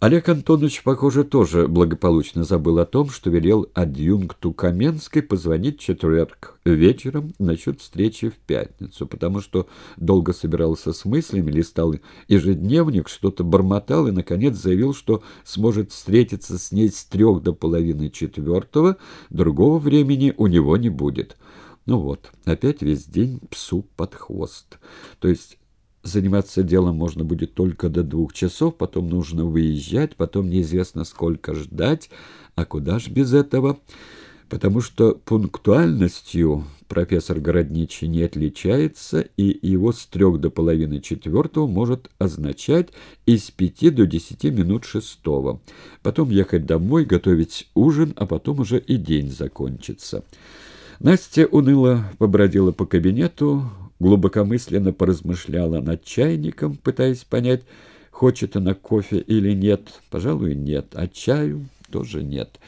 Олег Антонович, похоже, тоже благополучно забыл о том, что велел адъюнкту Каменской позвонить четверг вечером насчет встречи в пятницу, потому что долго собирался с мыслями, листал ежедневник, что-то бормотал и, наконец, заявил, что сможет встретиться с ней с трех до половины четвертого, другого времени у него не будет. Ну вот, опять весь день псу под хвост. То есть Заниматься делом можно будет только до двух часов, потом нужно выезжать, потом неизвестно сколько ждать, а куда ж без этого? Потому что пунктуальностью профессор Городничий не отличается, и его с трех до половины четвертого может означать из пяти до десяти минут шестого. Потом ехать домой, готовить ужин, а потом уже и день закончится. Настя уныло побродила по кабинету, глубокомысленно поразмышляла над чайником, пытаясь понять, хочет она кофе или нет. Пожалуй, нет, а чаю тоже нет.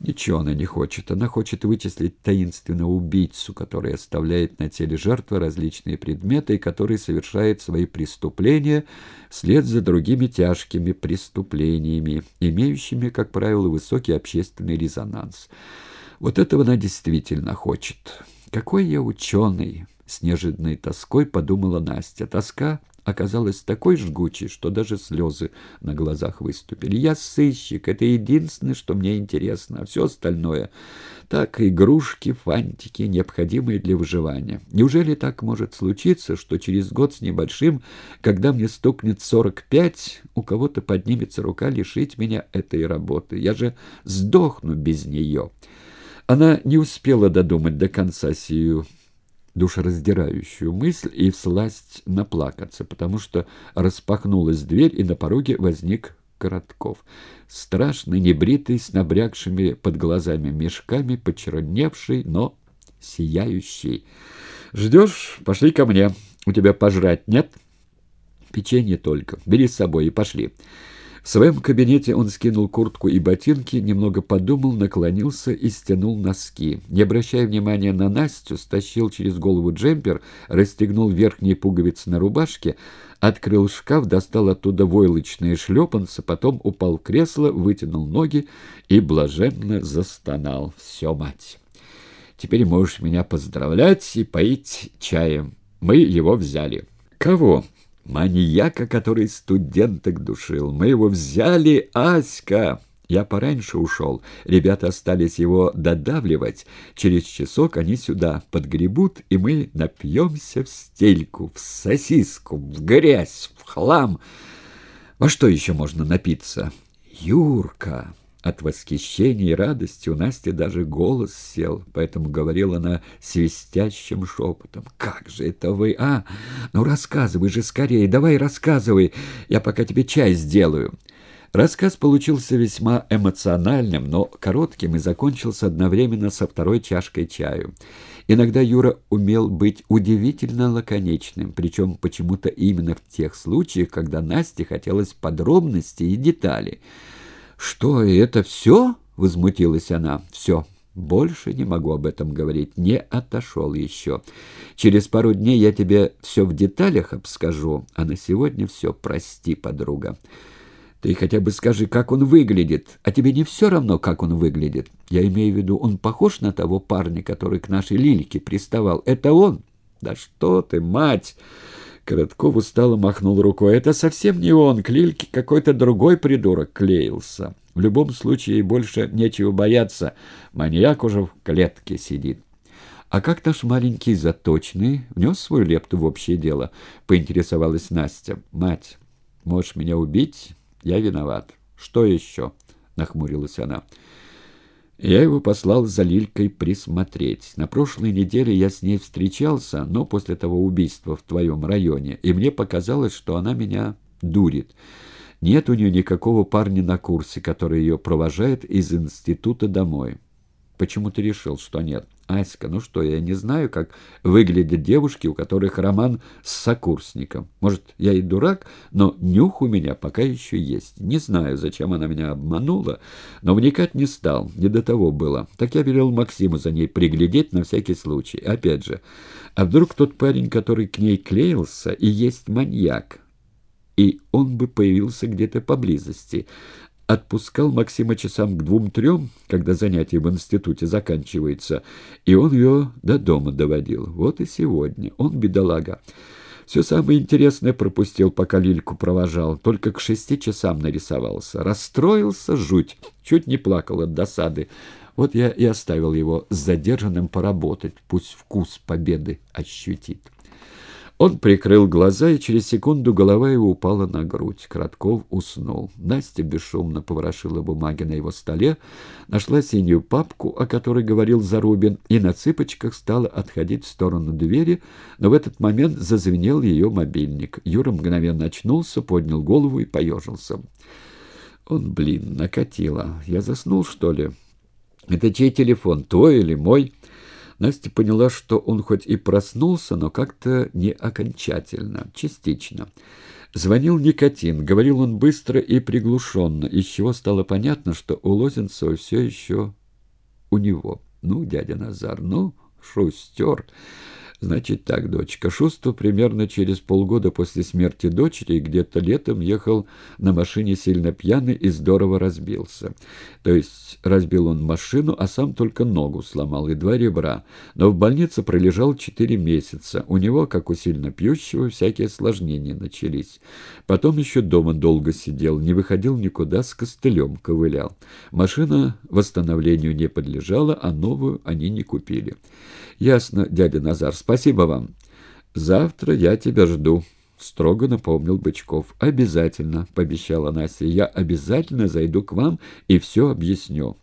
Ничего она не хочет. Она хочет вычислить таинственного убийцу, который оставляет на теле жертвы различные предметы и который совершает свои преступления вслед за другими тяжкими преступлениями, имеющими, как правило, высокий общественный резонанс. Вот этого она действительно хочет. Какой я ученый! С неожиданной тоской подумала Настя. Тоска оказалась такой жгучей, что даже слезы на глазах выступили. Я сыщик, это единственное, что мне интересно, а все остальное — так, игрушки, фантики, необходимые для выживания. Неужели так может случиться, что через год с небольшим, когда мне стукнет сорок пять, у кого-то поднимется рука лишить меня этой работы? Я же сдохну без нее». Она не успела додумать до конца сию душераздирающую мысль и всласть наплакаться, потому что распахнулась дверь, и на пороге возник Коротков. Страшный, небритый, с набрякшими под глазами мешками, почерневший, но сияющий. «Ждешь? Пошли ко мне. У тебя пожрать нет?» «Печенье только. Бери с собой и пошли». В своем кабинете он скинул куртку и ботинки, немного подумал, наклонился и стянул носки. Не обращая внимания на Настю, стащил через голову джемпер, расстегнул верхние пуговицы на рубашке, открыл шкаф, достал оттуда войлочные шлепанцы, потом упал в кресло, вытянул ноги и блаженно застонал. «Все, мать, теперь можешь меня поздравлять и поить чаем. Мы его взяли». «Кого?» Маньяка, который студенток душил. Мы его взяли, Аська! Я пораньше ушел. Ребята остались его додавливать. Через часок они сюда подгребут, и мы напьемся в стельку, в сосиску, в грязь, в хлам. Во что еще можно напиться? Юрка! От восхищения и радости у Насти даже голос сел, поэтому говорила она свистящим шепотом. «Как же это вы, а? Ну, рассказывай же скорее, давай рассказывай, я пока тебе чай сделаю». Рассказ получился весьма эмоциональным, но коротким и закончился одновременно со второй чашкой чаю. Иногда Юра умел быть удивительно лаконичным, причем почему-то именно в тех случаях, когда Насте хотелось подробностей и деталей. «Что, это все?» — возмутилась она. «Все. Больше не могу об этом говорить. Не отошел еще. Через пару дней я тебе все в деталях обскажу, а на сегодня все. Прости, подруга». Ты хотя бы скажи, как он выглядит. А тебе не все равно, как он выглядит. Я имею в виду, он похож на того парня, который к нашей Лильке приставал. Это он? Да что ты, мать! Коротков устало махнул рукой. «Это совсем не он, к Лильке какой-то другой придурок клеился. В любом случае больше нечего бояться. Маньяк уже в клетке сидит». «А как наш маленький заточный внес свою лепту в общее дело?» — поинтересовалась Настя. «Мать, можешь меня убить? Я виноват. Что еще?» — нахмурилась она. Я его послал за Лилькой присмотреть. На прошлой неделе я с ней встречался, но после того убийства в твоем районе, и мне показалось, что она меня дурит. Нет у нее никакого парня на курсе, который ее провожает из института домой. Почему ты решил, что нет? Аська, ну что, я не знаю, как выглядят девушки, у которых роман с сокурсником. Может, я и дурак, но нюх у меня пока еще есть. Не знаю, зачем она меня обманула, но вникать не стал, не до того было. Так я велел Максиму за ней приглядеть на всякий случай. Опять же, а вдруг тот парень, который к ней клеился, и есть маньяк? и он бы появился где-то поблизости. Отпускал Максима часам к двум-трем, когда занятие в институте заканчивается, и он ее до дома доводил. Вот и сегодня. Он бедолага. Все самое интересное пропустил, пока Лильку провожал. Только к шести часам нарисовался. Расстроился жуть. Чуть не плакал от досады. Вот я и оставил его с задержанным поработать. Пусть вкус победы ощутит. Он прикрыл глаза, и через секунду голова его упала на грудь. Кратков уснул. Настя бесшумно поворошила бумаги на его столе, нашла синюю папку, о которой говорил Зарубин, и на цыпочках стала отходить в сторону двери, но в этот момент зазвенел ее мобильник. Юра мгновенно очнулся, поднял голову и поежился. Он, блин, накатило. Я заснул, что ли? Это чей телефон, твой или мой?» Настя поняла, что он хоть и проснулся, но как-то не окончательно, частично. Звонил Никотин, говорил он быстро и приглушенно, из чего стало понятно, что у Лозенцева все еще у него. «Ну, дядя Назар, ну, шустер!» Значит так, дочка. Шустов примерно через полгода после смерти дочери где-то летом ехал на машине сильно пьяный и здорово разбился. То есть разбил он машину, а сам только ногу сломал и два ребра. Но в больнице пролежал четыре месяца. У него, как у сильно пьющего, всякие осложнения начались. Потом еще дома долго сидел, не выходил никуда, с костылем ковылял. Машина восстановлению не подлежала, а новую они не купили. «Ясно, дядя Назар, спасибо вам. Завтра я тебя жду», — строго напомнил Бычков. «Обязательно», — пообещала Настя. «Я обязательно зайду к вам и все объясню».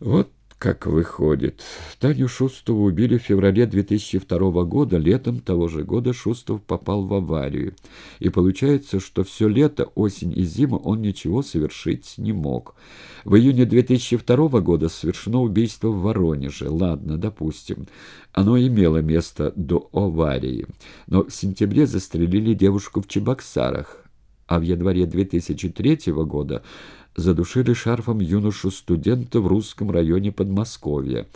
«Вот как выходит. Таню Шустову убили в феврале 2002 года. Летом того же года Шустов попал в аварию. И получается, что все лето, осень и зиму он ничего совершить не мог. В июне 2002 года совершено убийство в Воронеже. Ладно, допустим. Оно имело место до аварии. Но в сентябре застрелили девушку в Чебоксарах. А в январе 2003 года задушили шарфом юношу-студента в русском районе Подмосковья.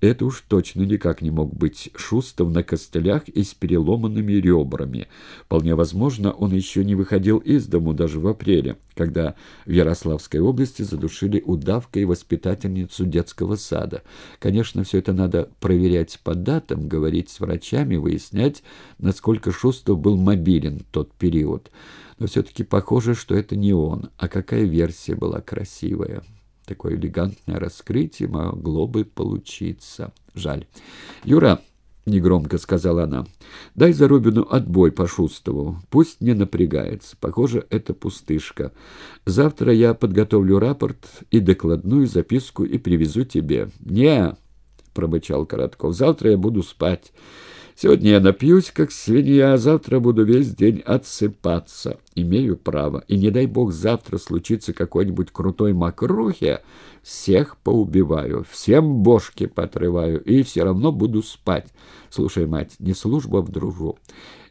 Это уж точно никак не мог быть Шустов на костылях и с переломанными ребрами. Вполне возможно, он еще не выходил из дому даже в апреле, когда в Ярославской области задушили удавкой воспитательницу детского сада. Конечно, все это надо проверять по датам, говорить с врачами, выяснять, насколько Шустов был мобилен тот период. Но все-таки похоже, что это не он, а какая версия была красивая. Такое элегантное раскрытие могло бы получиться. Жаль. «Юра», — негромко сказала она, — «дай Зарубину отбой по Шустову. Пусть не напрягается. Похоже, это пустышка. Завтра я подготовлю рапорт и докладную записку и привезу тебе». «Не», — пробычал Коротков, — «завтра я буду спать». Сегодня я напьюсь, как свинья, а завтра буду весь день отсыпаться. Имею право. И не дай бог завтра случится какой-нибудь крутой мокрухе, всех поубиваю, всем бошки потрываю и все равно буду спать. Слушай, мать, не служба в дружбу.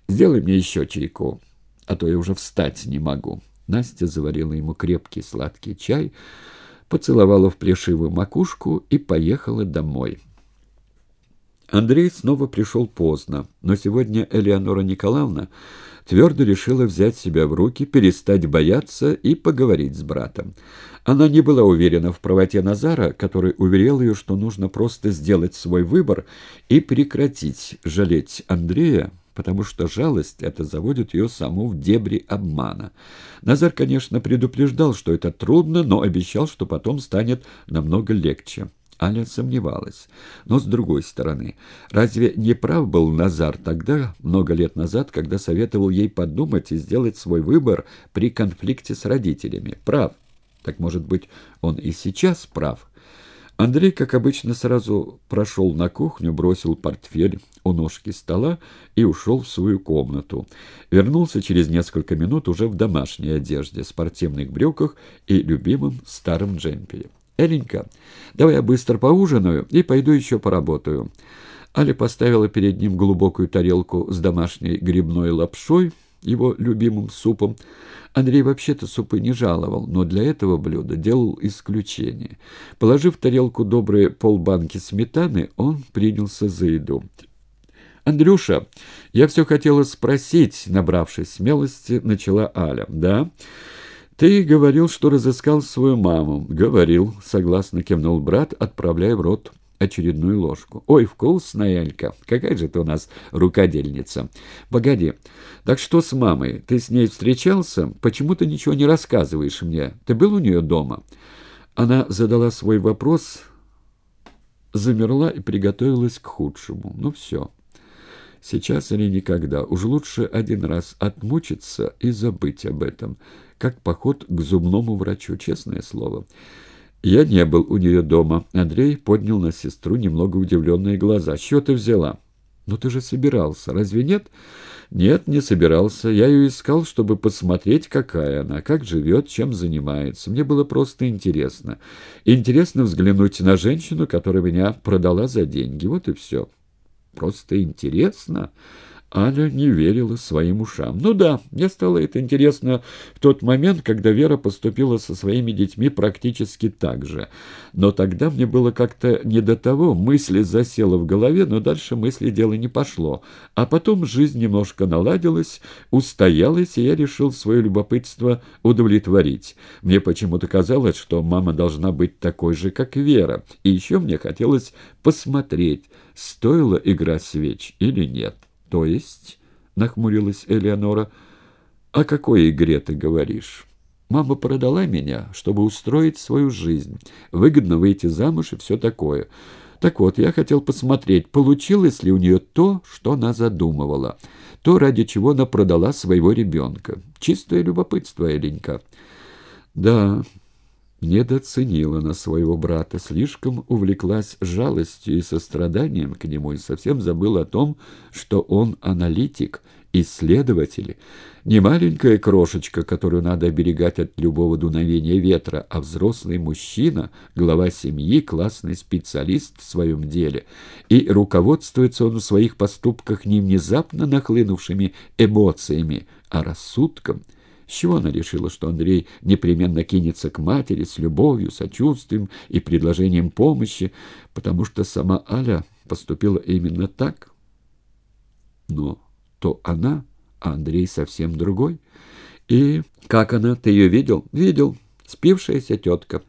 Сделай мне еще чайку, а то я уже встать не могу. Настя заварила ему крепкий сладкий чай, поцеловала в плешивую макушку и поехала домой. Андрей снова пришел поздно, но сегодня Элеонора Николаевна твердо решила взять себя в руки, перестать бояться и поговорить с братом. Она не была уверена в правоте Назара, который уверял ее, что нужно просто сделать свой выбор и прекратить жалеть Андрея, потому что жалость это заводит ее саму в дебри обмана. Назар, конечно, предупреждал, что это трудно, но обещал, что потом станет намного легче. Аля сомневалась. Но с другой стороны, разве не прав был Назар тогда, много лет назад, когда советовал ей подумать и сделать свой выбор при конфликте с родителями? Прав. Так, может быть, он и сейчас прав? Андрей, как обычно, сразу прошел на кухню, бросил портфель у ножки стола и ушел в свою комнату. Вернулся через несколько минут уже в домашней одежде, спортивных брюках и любимом старом джемпере. «Эленька, давай я быстро поужинаю и пойду еще поработаю». Аля поставила перед ним глубокую тарелку с домашней грибной лапшой, его любимым супом. Андрей вообще-то супы не жаловал, но для этого блюда делал исключение. Положив в тарелку добрые полбанки сметаны, он принялся за еду. «Андрюша, я все хотела спросить», — набравшись смелости, начала Аля. «Да?» «Ты говорил, что разыскал свою маму». «Говорил», — согласно кивнул брат, отправляя в рот очередную ложку. «Ой, вкусная, Элька! Какая же ты у нас рукодельница!» «Погоди, так что с мамой? Ты с ней встречался? Почему ты ничего не рассказываешь мне? Ты был у нее дома?» Она задала свой вопрос, замерла и приготовилась к худшему. «Ну все. Сейчас или никогда. Уж лучше один раз отмучиться и забыть об этом, как поход к зубному врачу, честное слово». «Я не был у нее дома». Андрей поднял на сестру немного удивленные глаза. «Что ты взяла?» «Ну ты же собирался, разве нет?» «Нет, не собирался. Я ее искал, чтобы посмотреть, какая она, как живет, чем занимается. Мне было просто интересно. Интересно взглянуть на женщину, которая меня продала за деньги. Вот и все». «Просто интересно?» Аня не верила своим ушам. Ну да, мне стало это интересно в тот момент, когда Вера поступила со своими детьми практически так же. Но тогда мне было как-то не до того, мысли засела в голове, но дальше мысли дело не пошло. А потом жизнь немножко наладилась, устоялась, и я решил свое любопытство удовлетворить. Мне почему-то казалось, что мама должна быть такой же, как Вера. И еще мне хотелось посмотреть, стоила игра свеч или нет. «То есть?» — нахмурилась Элеонора. «О какой игре ты говоришь?» «Мама продала меня, чтобы устроить свою жизнь, выгодно выйти замуж и все такое. Так вот, я хотел посмотреть, получилось ли у нее то, что она задумывала, то, ради чего она продала своего ребенка. Чистое любопытство, Эленька». «Да...» недооценила на своего брата, слишком увлеклась жалостью и состраданием к нему и совсем забыла о том, что он аналитик, исследователь, не маленькая крошечка, которую надо оберегать от любого дуновения ветра, а взрослый мужчина, глава семьи, классный специалист в своем деле. И руководствуется он в своих поступках не внезапно нахлынувшими эмоциями, а рассудком – с чего она решила, что Андрей непременно кинется к матери с любовью, сочувствием и предложением помощи, потому что сама Аля поступила именно так? Но то она, а Андрей совсем другой. И как она? Ты ее видел? Видел. Спившаяся тетка.